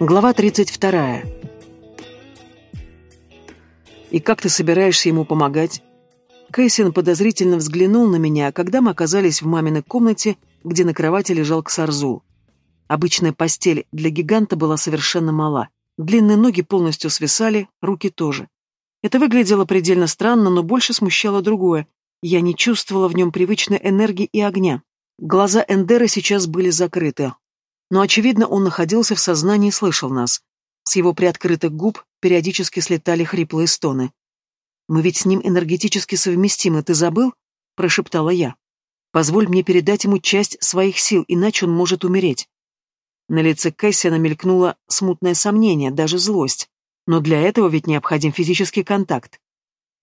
Глава 32. «И как ты собираешься ему помогать?» Кэссин подозрительно взглянул на меня, когда мы оказались в маминой комнате, где на кровати лежал Ксарзул. Обычная постель для гиганта была совершенно мала. Длинные ноги полностью свисали, руки тоже. Это выглядело предельно странно, но больше смущало другое. Я не чувствовала в нем привычной энергии и огня. Глаза Эндера сейчас были закрыты. Но, очевидно, он находился в сознании и слышал нас. С его приоткрытых губ периодически слетали хриплые стоны. «Мы ведь с ним энергетически совместимы, ты забыл?» – прошептала я. «Позволь мне передать ему часть своих сил, иначе он может умереть». На лице Кэссиана мелькнуло смутное сомнение, даже злость. Но для этого ведь необходим физический контакт.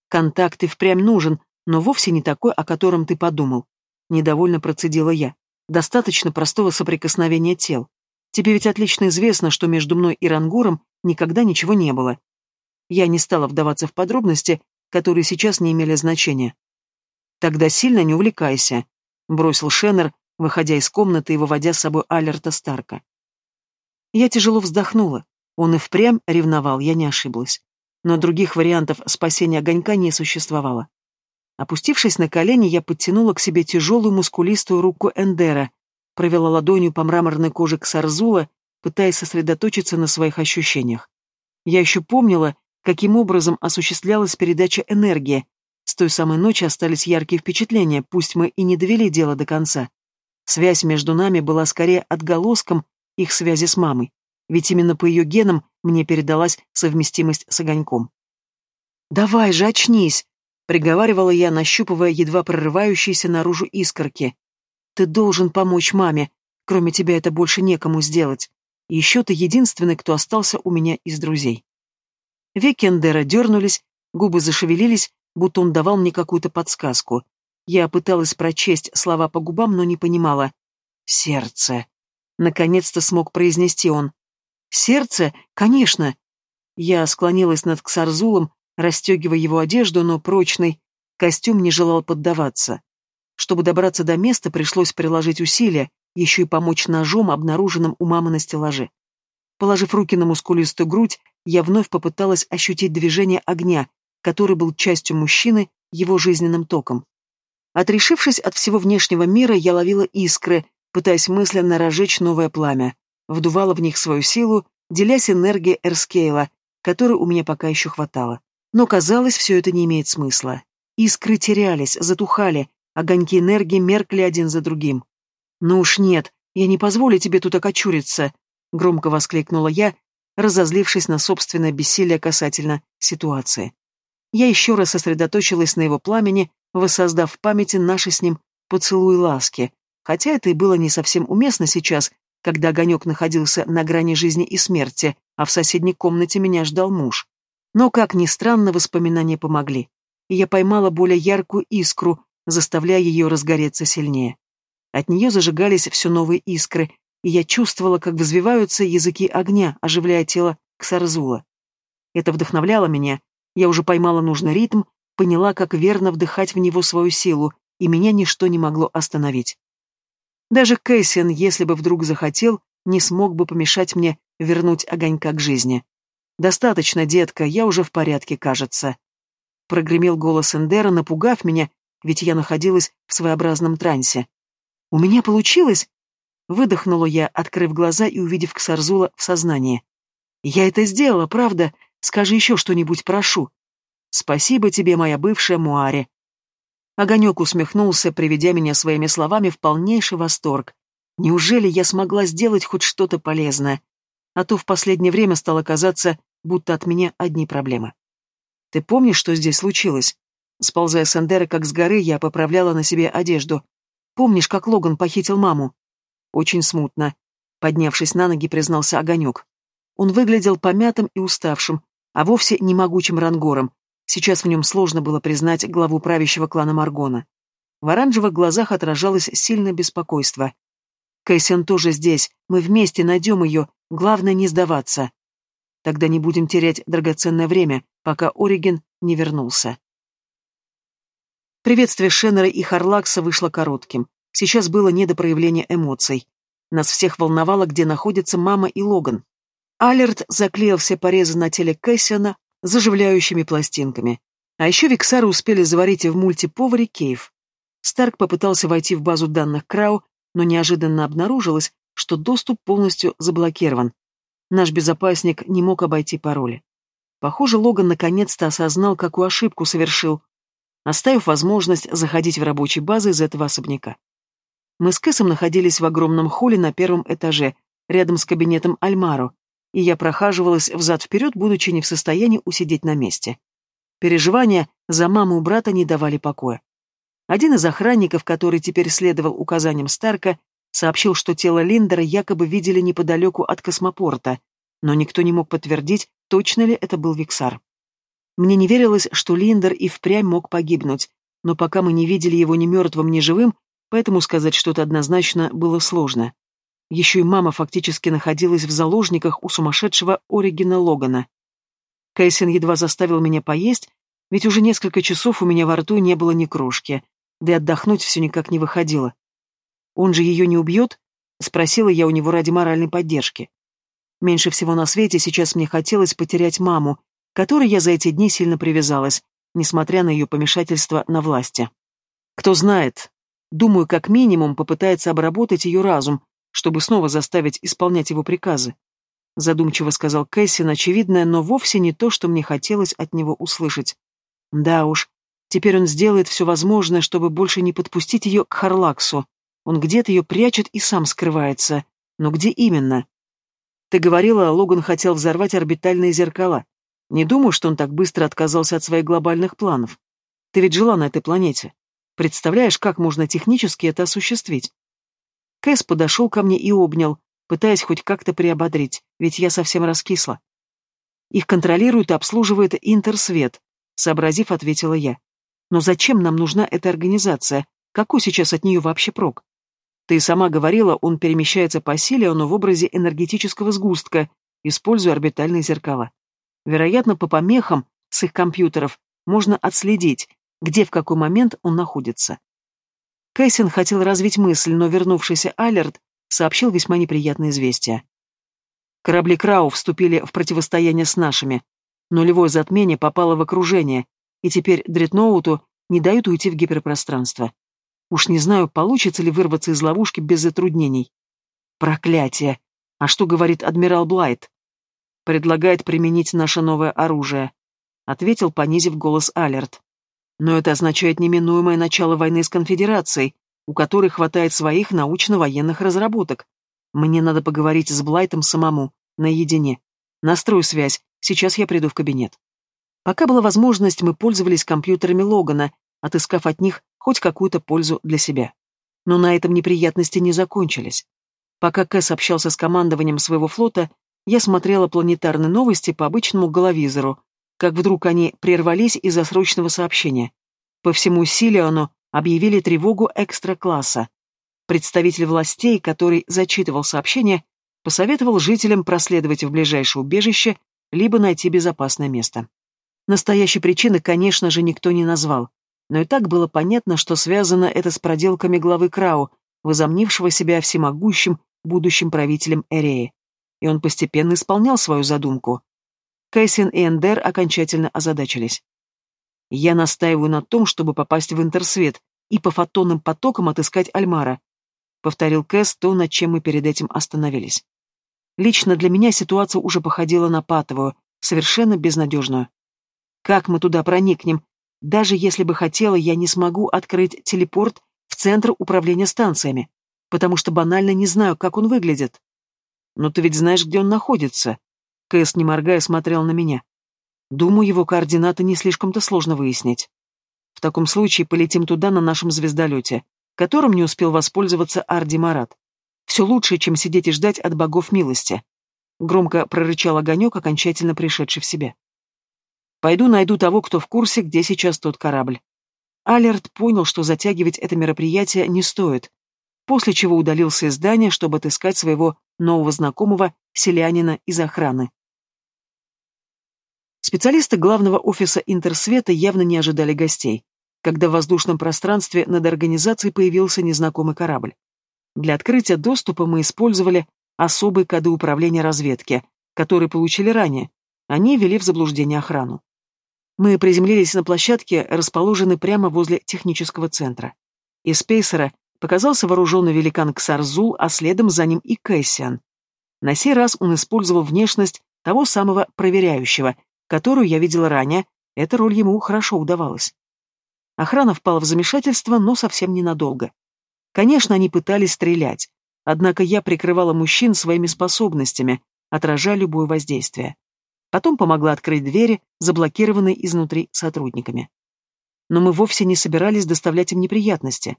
Контакт и впрямь нужен, но вовсе не такой, о котором ты подумал. Недовольно процедила я. Достаточно простого соприкосновения тел. Тебе ведь отлично известно, что между мной и Рангуром никогда ничего не было. Я не стала вдаваться в подробности, которые сейчас не имели значения. «Тогда сильно не увлекайся», — бросил Шеннер, выходя из комнаты и выводя с собой Алерта Старка. Я тяжело вздохнула. Он и впрямь ревновал, я не ошиблась. Но других вариантов спасения огонька не существовало. Опустившись на колени, я подтянула к себе тяжелую мускулистую руку Эндера, провела ладонью по мраморной коже Ксарзула, пытаясь сосредоточиться на своих ощущениях. Я еще помнила, каким образом осуществлялась передача энергии. С той самой ночи остались яркие впечатления, пусть мы и не довели дело до конца. Связь между нами была скорее отголоском их связи с мамой, ведь именно по ее генам мне передалась совместимость с огоньком. «Давай же, очнись!» — приговаривала я, нащупывая едва прорывающиеся наружу искорки. «Ты должен помочь маме, кроме тебя это больше некому сделать. И еще ты единственный, кто остался у меня из друзей». Веки Эндера дернулись, губы зашевелились, будто он давал мне какую-то подсказку. Я пыталась прочесть слова по губам, но не понимала. «Сердце». Наконец-то смог произнести он. «Сердце? Конечно!» Я склонилась над Ксарзулом, расстегивая его одежду, но прочный костюм не желал поддаваться. Чтобы добраться до места, пришлось приложить усилия, еще и помочь ножом, обнаруженным у мамы на стеллаже. Положив руки на мускулистую грудь, я вновь попыталась ощутить движение огня, который был частью мужчины, его жизненным током. Отрешившись от всего внешнего мира, я ловила искры, пытаясь мысленно разжечь новое пламя, вдувала в них свою силу, делясь энергией Эрскейла, которой у меня пока еще хватало. Но казалось, все это не имеет смысла. Искры терялись, затухали, огоньки энергии меркли один за другим. «Ну уж нет, я не позволю тебе тут окочуриться», — громко воскликнула я, разозлившись на собственное бессилие касательно ситуации. Я еще раз сосредоточилась на его пламени, воссоздав в памяти наши с ним поцелуи ласки, хотя это и было не совсем уместно сейчас, когда огонек находился на грани жизни и смерти, а в соседней комнате меня ждал муж. Но, как ни странно, воспоминания помогли, и я поймала более яркую искру, заставляя ее разгореться сильнее. От нее зажигались все новые искры, и я чувствовала, как взвиваются языки огня, оживляя тело Ксарзула. Это вдохновляло меня, я уже поймала нужный ритм, поняла, как верно вдыхать в него свою силу, и меня ничто не могло остановить. Даже Кэссиан, если бы вдруг захотел, не смог бы помешать мне вернуть огонька к жизни. «Достаточно, детка, я уже в порядке, кажется». Прогремел голос Эндера, напугав меня, ведь я находилась в своеобразном трансе. «У меня получилось?» Выдохнула я, открыв глаза и увидев Ксарзула в сознании. «Я это сделала, правда? Скажи еще что-нибудь, прошу». «Спасибо тебе, моя бывшая Муаре», Огонек усмехнулся, приведя меня своими словами в полнейший восторг. Неужели я смогла сделать хоть что-то полезное? А то в последнее время стало казаться, будто от меня одни проблемы. Ты помнишь, что здесь случилось? Сползая с Эндера, как с горы, я поправляла на себе одежду. Помнишь, как Логан похитил маму? Очень смутно. Поднявшись на ноги, признался Огонек. Он выглядел помятым и уставшим, а вовсе не могучим рангором, Сейчас в нем сложно было признать главу правящего клана Маргона. В оранжевых глазах отражалось сильное беспокойство. «Кэссиан тоже здесь. Мы вместе найдем ее. Главное не сдаваться. Тогда не будем терять драгоценное время, пока Ориген не вернулся». Приветствие Шеннера и Харлакса вышло коротким. Сейчас было не до проявления эмоций. Нас всех волновало, где находятся мама и Логан. Алерт заклеил все порезы на теле Кэссиана заживляющими пластинками. А еще Виксары успели заварить в мультиповаре кейв. Старк попытался войти в базу данных Крау, но неожиданно обнаружилось, что доступ полностью заблокирован. Наш безопасник не мог обойти пароли. Похоже, Логан наконец-то осознал, какую ошибку совершил, оставив возможность заходить в рабочие базы из этого особняка. Мы с Кэсом находились в огромном холле на первом этаже, рядом с кабинетом Альмаро, и я прохаживалась взад-вперед, будучи не в состоянии усидеть на месте. Переживания за маму и брата не давали покоя. Один из охранников, который теперь следовал указаниям Старка, сообщил, что тело Линдера якобы видели неподалеку от космопорта, но никто не мог подтвердить, точно ли это был Виксар. Мне не верилось, что Линдер и впрямь мог погибнуть, но пока мы не видели его ни мертвым, ни живым, поэтому сказать что-то однозначно было сложно. Еще и мама фактически находилась в заложниках у сумасшедшего Оригина Логана. Кайсин едва заставил меня поесть, ведь уже несколько часов у меня во рту не было ни крошки, да и отдохнуть все никак не выходило. «Он же ее не убьет?» — спросила я у него ради моральной поддержки. Меньше всего на свете сейчас мне хотелось потерять маму, которой я за эти дни сильно привязалась, несмотря на ее помешательство на власти. Кто знает, думаю, как минимум попытается обработать ее разум, чтобы снова заставить исполнять его приказы. Задумчиво сказал Кэссин очевидное, но вовсе не то, что мне хотелось от него услышать. Да уж, теперь он сделает все возможное, чтобы больше не подпустить ее к Харлаксу. Он где-то ее прячет и сам скрывается. Но где именно? Ты говорила, Логан хотел взорвать орбитальные зеркала. Не думаю, что он так быстро отказался от своих глобальных планов. Ты ведь жила на этой планете. Представляешь, как можно технически это осуществить? Кэс подошел ко мне и обнял, пытаясь хоть как-то приободрить, ведь я совсем раскисла. Их контролирует и обслуживает Интерсвет, сообразив, ответила я. Но зачем нам нужна эта организация? Какой сейчас от нее вообще прок? Ты сама говорила, он перемещается по силе, но в образе энергетического сгустка, используя орбитальные зеркала. Вероятно, по помехам с их компьютеров можно отследить, где в какой момент он находится. Кэссин хотел развить мысль, но вернувшийся Алерт сообщил весьма неприятное известие. Корабли Крау вступили в противостояние с нашими. Нулевое затмение попало в окружение, и теперь Дредноуту не дают уйти в гиперпространство. Уж не знаю, получится ли вырваться из ловушки без затруднений. Проклятие! А что говорит адмирал Блайт? Предлагает применить наше новое оружие, ответил, понизив голос Алерт. Но это означает неминуемое начало войны с конфедерацией, у которой хватает своих научно-военных разработок. Мне надо поговорить с Блайтом самому, наедине. Настрою связь, сейчас я приду в кабинет. Пока была возможность, мы пользовались компьютерами Логана, отыскав от них хоть какую-то пользу для себя. Но на этом неприятности не закончились. Пока Кэс общался с командованием своего флота, я смотрела планетарные новости по обычному головизору, как вдруг они прервались из-за срочного сообщения. По всему Силиану объявили тревогу экстра-класса. Представитель властей, который зачитывал сообщение, посоветовал жителям проследовать в ближайшее убежище, либо найти безопасное место. Настоящей причины, конечно же, никто не назвал, но и так было понятно, что связано это с проделками главы Крау, возомнившего себя всемогущим будущим правителем Эреи. И он постепенно исполнял свою задумку. Кэссин и Эндер окончательно озадачились. «Я настаиваю на том, чтобы попасть в интерсвет и по фотонным потокам отыскать Альмара», повторил Кэс то, над чем мы перед этим остановились. Лично для меня ситуация уже походила на патовую, совершенно безнадежную. Как мы туда проникнем, даже если бы хотела, я не смогу открыть телепорт в центр управления станциями, потому что банально не знаю, как он выглядит. Но ты ведь знаешь, где он находится. Кэс, не моргая, смотрел на меня. Думаю, его координаты не слишком-то сложно выяснить. В таком случае полетим туда на нашем звездолете, которым не успел воспользоваться Арди Марат. Все лучше, чем сидеть и ждать от богов милости. Громко прорычал огонек, окончательно пришедший в себя. Пойду найду того, кто в курсе, где сейчас тот корабль. Алерт понял, что затягивать это мероприятие не стоит, после чего удалился из здания, чтобы отыскать своего нового знакомого, селянина из охраны. Специалисты главного офиса Интерсвета явно не ожидали гостей, когда в воздушном пространстве над организацией появился незнакомый корабль. Для открытия доступа мы использовали особые коды управления разведки, которые получили ранее. Они ввели в заблуждение охрану. Мы приземлились на площадке, расположенной прямо возле технического центра. Из пейсера показался вооруженный великан Ксарзул, а следом за ним и Кэссиан. На сей раз он использовал внешность того самого проверяющего, которую я видела ранее, эта роль ему хорошо удавалась. Охрана впала в замешательство, но совсем ненадолго. Конечно, они пытались стрелять, однако я прикрывала мужчин своими способностями, отражая любое воздействие. Потом помогла открыть двери, заблокированные изнутри сотрудниками. Но мы вовсе не собирались доставлять им неприятности.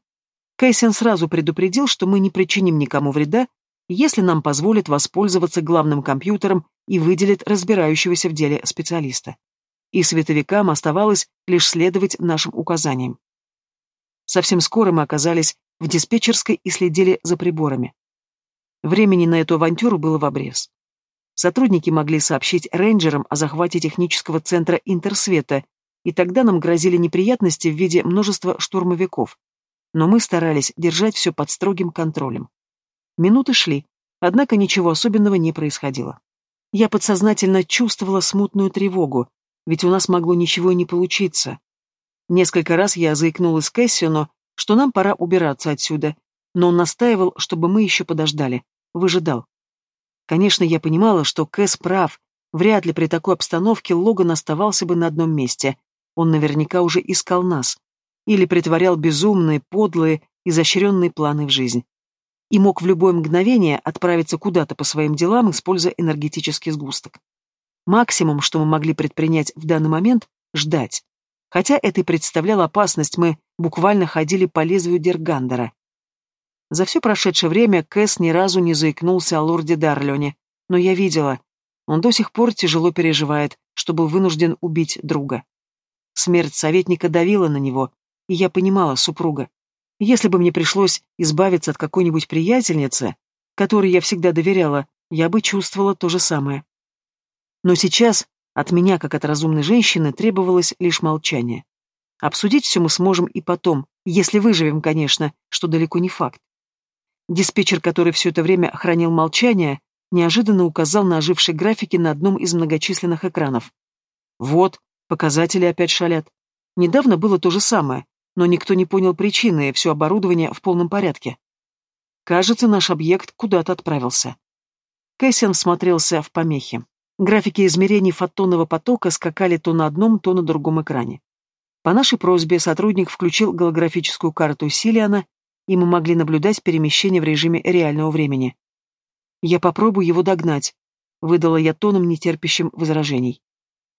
Кэссиан сразу предупредил, что мы не причиним никому вреда, если нам позволят воспользоваться главным компьютером и выделят разбирающегося в деле специалиста. И световикам оставалось лишь следовать нашим указаниям. Совсем скоро мы оказались в диспетчерской и следили за приборами. Времени на эту авантюру было в обрез. Сотрудники могли сообщить рейнджерам о захвате технического центра Интерсвета, и тогда нам грозили неприятности в виде множества штурмовиков. Но мы старались держать все под строгим контролем. Минуты шли, однако ничего особенного не происходило. Я подсознательно чувствовала смутную тревогу, ведь у нас могло ничего и не получиться. Несколько раз я заикнулась Кэссиону, что нам пора убираться отсюда, но он настаивал, чтобы мы еще подождали, выжидал. Конечно, я понимала, что Кэс прав. Вряд ли при такой обстановке Логан оставался бы на одном месте. Он наверняка уже искал нас. Или притворял безумные, подлые, изощренные планы в жизнь. И мог в любое мгновение отправиться куда-то по своим делам, используя энергетический сгусток. Максимум, что мы могли предпринять в данный момент — ждать. Хотя это и представляло опасность, мы буквально ходили по лезвию Дергандера. За все прошедшее время Кэс ни разу не заикнулся о лорде Дарлёне, но я видела, он до сих пор тяжело переживает, что был вынужден убить друга. Смерть советника давила на него, и я понимала супруга. Если бы мне пришлось избавиться от какой-нибудь приятельницы, которой я всегда доверяла, я бы чувствовала то же самое. Но сейчас от меня, как от разумной женщины, требовалось лишь молчание. Обсудить все мы сможем и потом, если выживем, конечно, что далеко не факт. Диспетчер, который все это время хранил молчание, неожиданно указал на ожившие графики на одном из многочисленных экранов. Вот, показатели опять шалят. Недавно было то же самое, но никто не понял причины, и все оборудование в полном порядке. Кажется, наш объект куда-то отправился. Кэссиан смотрелся в помехи. Графики измерений фотонного потока скакали то на одном, то на другом экране. По нашей просьбе сотрудник включил голографическую карту Силиана и мы могли наблюдать перемещение в режиме реального времени. «Я попробую его догнать», — выдала я тоном, нетерпящим возражений.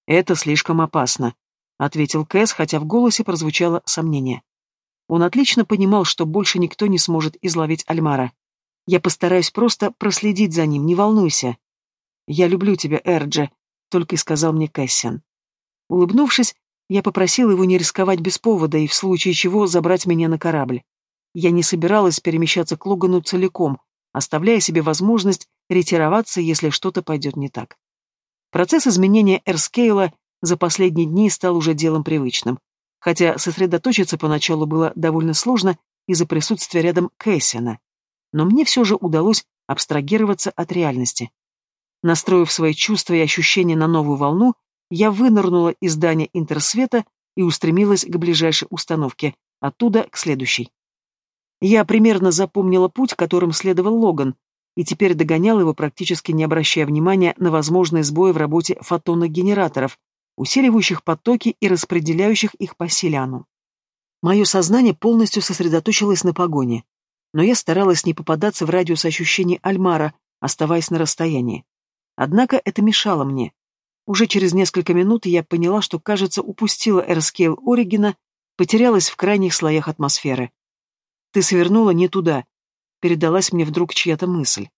«Это слишком опасно», — ответил Кэс, хотя в голосе прозвучало сомнение. Он отлично понимал, что больше никто не сможет изловить Альмара. «Я постараюсь просто проследить за ним, не волнуйся». «Я люблю тебя, Эрджи», — только и сказал мне Кэссиан. Улыбнувшись, я попросил его не рисковать без повода и в случае чего забрать меня на корабль. Я не собиралась перемещаться к Логану целиком, оставляя себе возможность ретироваться, если что-то пойдет не так. Процесс изменения Эрскейла за последние дни стал уже делом привычным, хотя сосредоточиться поначалу было довольно сложно из-за присутствия рядом Кэссина. Но мне все же удалось абстрагироваться от реальности. Настроив свои чувства и ощущения на новую волну, я вынырнула из здания Интерсвета и устремилась к ближайшей установке, оттуда к следующей. Я примерно запомнила путь, которым следовал Логан, и теперь догонял его, практически не обращая внимания на возможные сбои в работе фотонных генераторов, усиливающих потоки и распределяющих их по Селяну. Мое сознание полностью сосредоточилось на погоне, но я старалась не попадаться в радиус ощущений Альмара, оставаясь на расстоянии. Однако это мешало мне. Уже через несколько минут я поняла, что, кажется, упустила Эрскейл Оригина, потерялась в крайних слоях атмосферы. Ты свернула не туда. Передалась мне вдруг чья-то мысль.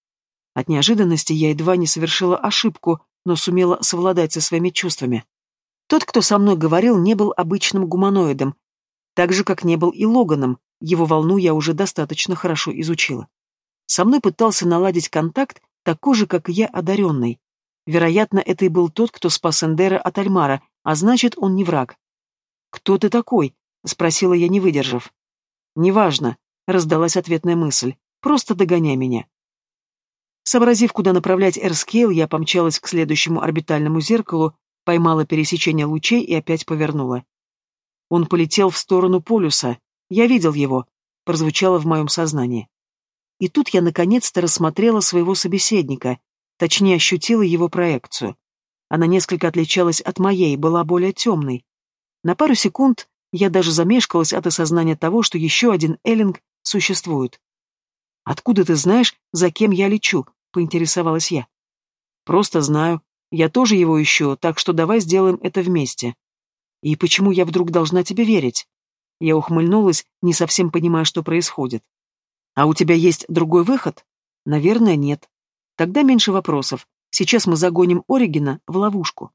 От неожиданности я едва не совершила ошибку, но сумела совладать со своими чувствами. Тот, кто со мной говорил, не был обычным гуманоидом, так же, как не был и Логаном, его волну я уже достаточно хорошо изучила. Со мной пытался наладить контакт такой же, как и я, одаренный. Вероятно, это и был тот, кто спас Эндера от Альмара, а значит, он не враг. «Кто ты такой?» — спросила я, не выдержав. «Неважно», — раздалась ответная мысль. «Просто догоняй меня». Сообразив, куда направлять Эрскейл, я помчалась к следующему орбитальному зеркалу, поймала пересечение лучей и опять повернула. Он полетел в сторону полюса. Я видел его, прозвучало в моем сознании. И тут я наконец-то рассмотрела своего собеседника, точнее ощутила его проекцию. Она несколько отличалась от моей, была более темной. На пару секунд я даже замешкалась от осознания того, что еще один Эллинг существует. «Откуда ты знаешь, за кем я лечу?» — поинтересовалась я. «Просто знаю. Я тоже его ищу, так что давай сделаем это вместе». «И почему я вдруг должна тебе верить?» Я ухмыльнулась, не совсем понимая, что происходит. «А у тебя есть другой выход?» «Наверное, нет. Тогда меньше вопросов. Сейчас мы загоним Оригина в ловушку».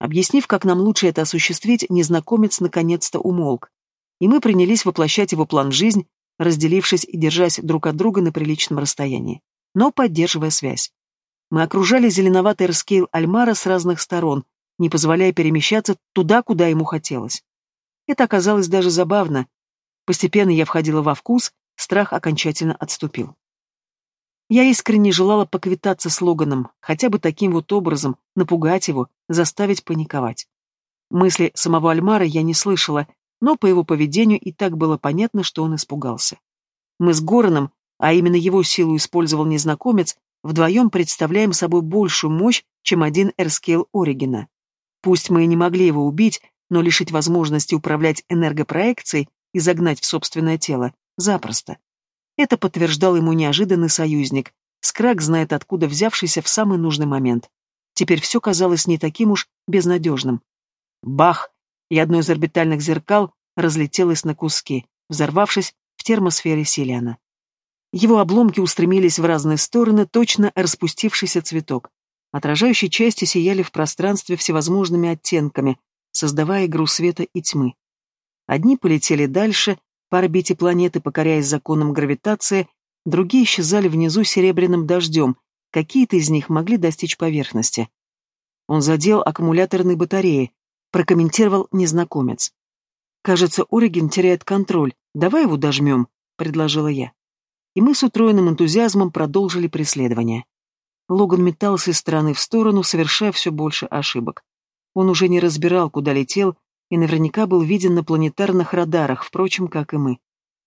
Объяснив, как нам лучше это осуществить, незнакомец наконец-то умолк. И мы принялись воплощать его план жизнь, разделившись и держась друг от друга на приличном расстоянии, но поддерживая связь. Мы окружали зеленоватый эрскейл Альмара с разных сторон, не позволяя перемещаться туда, куда ему хотелось. Это оказалось даже забавно. Постепенно я входила во вкус, страх окончательно отступил. Я искренне желала поквитаться с Логаном, хотя бы таким вот образом, напугать его, заставить паниковать. Мысли самого Альмара я не слышала, но по его поведению и так было понятно, что он испугался. Мы с Гороном, а именно его силу использовал незнакомец, вдвоем представляем собой большую мощь, чем один Эрскейл Оригина. Пусть мы и не могли его убить, но лишить возможности управлять энергопроекцией и загнать в собственное тело запросто. Это подтверждал ему неожиданный союзник. Скрак знает, откуда взявшийся в самый нужный момент. Теперь все казалось не таким уж безнадежным. Бах! и одно из орбитальных зеркал разлетелось на куски, взорвавшись в термосфере Силиана. Его обломки устремились в разные стороны, точно распустившийся цветок. Отражающие части сияли в пространстве всевозможными оттенками, создавая игру света и тьмы. Одни полетели дальше, по орбите планеты, покоряясь законам гравитации, другие исчезали внизу серебряным дождем, какие-то из них могли достичь поверхности. Он задел аккумуляторные батареи, прокомментировал незнакомец. «Кажется, Ориген теряет контроль. Давай его дожмем», — предложила я. И мы с утроенным энтузиазмом продолжили преследование. Логан метался из стороны в сторону, совершая все больше ошибок. Он уже не разбирал, куда летел, и наверняка был виден на планетарных радарах, впрочем, как и мы.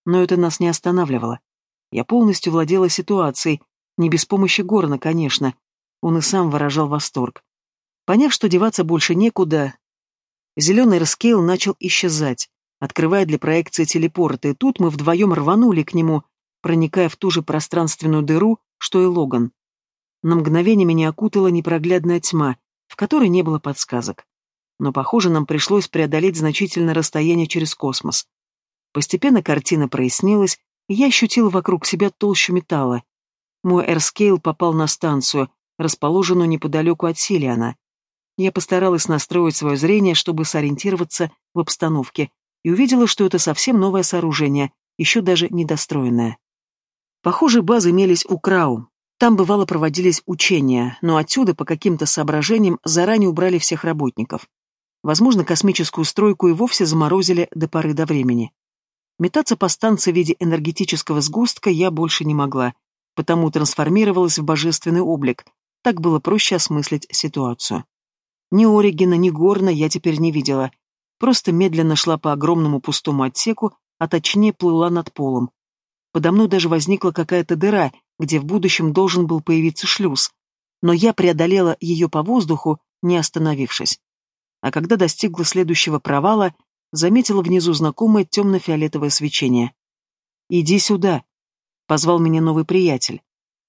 Но это нас не останавливало. Я полностью владела ситуацией, не без помощи Горна, конечно. Он и сам выражал восторг. Поняв, что деваться больше некуда, Зеленый раскейл начал исчезать, открывая для проекции телепорта, и тут мы вдвоем рванули к нему, проникая в ту же пространственную дыру, что и Логан. На мгновение меня окутала непроглядная тьма, в которой не было подсказок. Но, похоже, нам пришлось преодолеть значительное расстояние через космос. Постепенно картина прояснилась, и я ощутила вокруг себя толщу металла. Мой эрскейл попал на станцию, расположенную неподалеку от Силиана. Я постаралась настроить свое зрение, чтобы сориентироваться в обстановке, и увидела, что это совсем новое сооружение, еще даже недостроенное. Похоже, базы имелись у Крау. Там, бывало, проводились учения, но отсюда, по каким-то соображениям, заранее убрали всех работников. Возможно, космическую стройку и вовсе заморозили до поры до времени. Метаться по станции в виде энергетического сгустка я больше не могла, потому трансформировалась в божественный облик. Так было проще осмыслить ситуацию. Ни Оригина, ни Горна я теперь не видела. Просто медленно шла по огромному пустому отсеку, а точнее плыла над полом. Подо мной даже возникла какая-то дыра, где в будущем должен был появиться шлюз. Но я преодолела ее по воздуху, не остановившись. А когда достигла следующего провала, заметила внизу знакомое темно-фиолетовое свечение. «Иди сюда», — позвал меня новый приятель.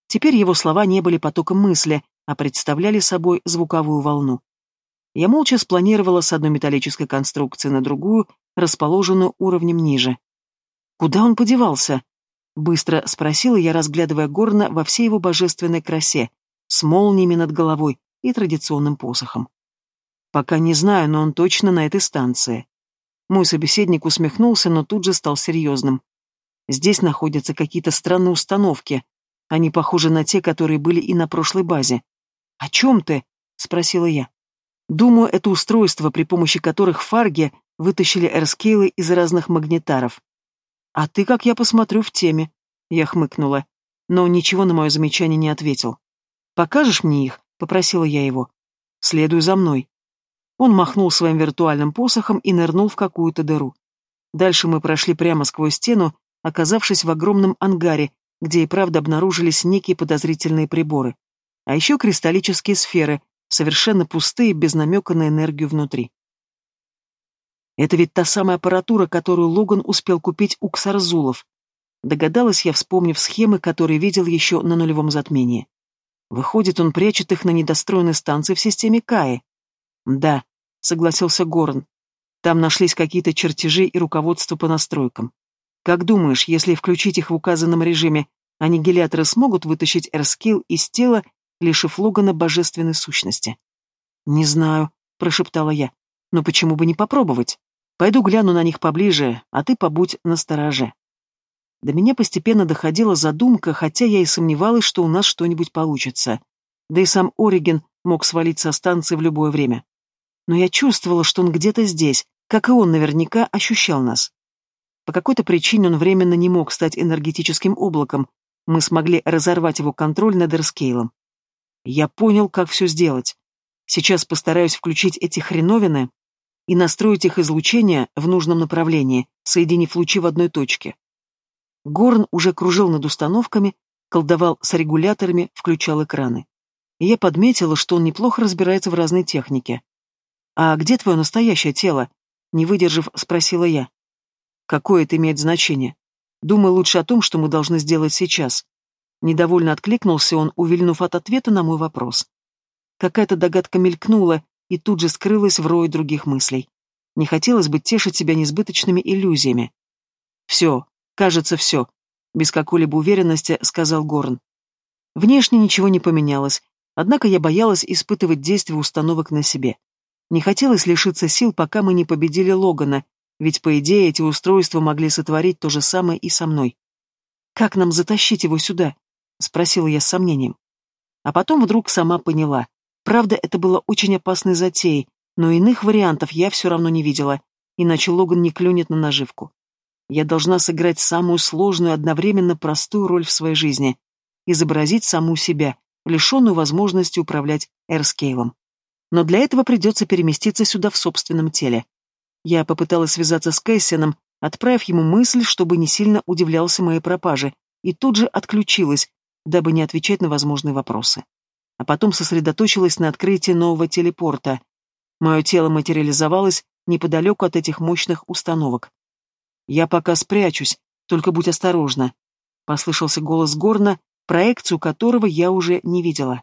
Теперь его слова не были потоком мысли, а представляли собой звуковую волну. Я молча спланировала с одной металлической конструкции на другую, расположенную уровнем ниже. «Куда он подевался?» Быстро спросила я, разглядывая горна во всей его божественной красе, с молниями над головой и традиционным посохом. «Пока не знаю, но он точно на этой станции». Мой собеседник усмехнулся, но тут же стал серьезным. «Здесь находятся какие-то странные установки. Они похожи на те, которые были и на прошлой базе». «О чем ты?» — спросила я. Думаю, это устройства, при помощи которых фарги вытащили эрскейлы из разных магнитаров. А ты, как я посмотрю, в теме. Я хмыкнула. но ничего на мое замечание не ответил. «Покажешь мне их?» — попросила я его. «Следуй за мной». Он махнул своим виртуальным посохом и нырнул в какую-то дыру. Дальше мы прошли прямо сквозь стену, оказавшись в огромном ангаре, где и правда обнаружились некие подозрительные приборы. А еще кристаллические сферы, совершенно пустые, без намека на энергию внутри. Это ведь та самая аппаратура, которую Логан успел купить у Ксарзулов. Догадалась я, вспомнив схемы, которые видел еще на нулевом затмении. Выходит, он прячет их на недостроенной станции в системе Каи. Да, согласился Горн. Там нашлись какие-то чертежи и руководство по настройкам. Как думаешь, если включить их в указанном режиме, аннигиляторы смогут вытащить Эрскилл из тела, лишив Логана божественной сущности? Не знаю, прошептала я. Но почему бы не попробовать? Пойду гляну на них поближе, а ты побудь настороже. До меня постепенно доходила задумка, хотя я и сомневалась, что у нас что-нибудь получится. Да и сам Ориген мог свалить со станции в любое время. Но я чувствовала, что он где-то здесь, как и он наверняка ощущал нас. По какой-то причине он временно не мог стать энергетическим облаком, мы смогли разорвать его контроль над Эрскейлом. Я понял, как все сделать. Сейчас постараюсь включить эти хреновины и настроить их излучение в нужном направлении, соединив лучи в одной точке. Горн уже кружил над установками, колдовал с регуляторами, включал экраны. И я подметила, что он неплохо разбирается в разной технике. «А где твое настоящее тело?» Не выдержав, спросила я. «Какое это имеет значение? Думаю лучше о том, что мы должны сделать сейчас». Недовольно откликнулся он, увильнув от ответа на мой вопрос. Какая-то догадка мелькнула, и тут же скрылась в рое других мыслей. Не хотелось бы тешить себя несбыточными иллюзиями. «Все, кажется, все», — без какой-либо уверенности сказал Горн. Внешне ничего не поменялось, однако я боялась испытывать действие установок на себе. Не хотелось лишиться сил, пока мы не победили Логана, ведь, по идее, эти устройства могли сотворить то же самое и со мной. «Как нам затащить его сюда?» — спросила я с сомнением. А потом вдруг сама поняла. Правда, это было очень опасной затеей, но иных вариантов я все равно не видела, иначе Логан не клюнет на наживку. Я должна сыграть самую сложную и одновременно простую роль в своей жизни — изобразить саму себя, лишенную возможности управлять Эрскейлом. Но для этого придется переместиться сюда в собственном теле. Я попыталась связаться с Кэссианом, отправив ему мысль, чтобы не сильно удивлялся моей пропаже, и тут же отключилась, дабы не отвечать на возможные вопросы а потом сосредоточилась на открытии нового телепорта. Мое тело материализовалось неподалеку от этих мощных установок. «Я пока спрячусь, только будь осторожна», — послышался голос Горна, проекцию которого я уже не видела.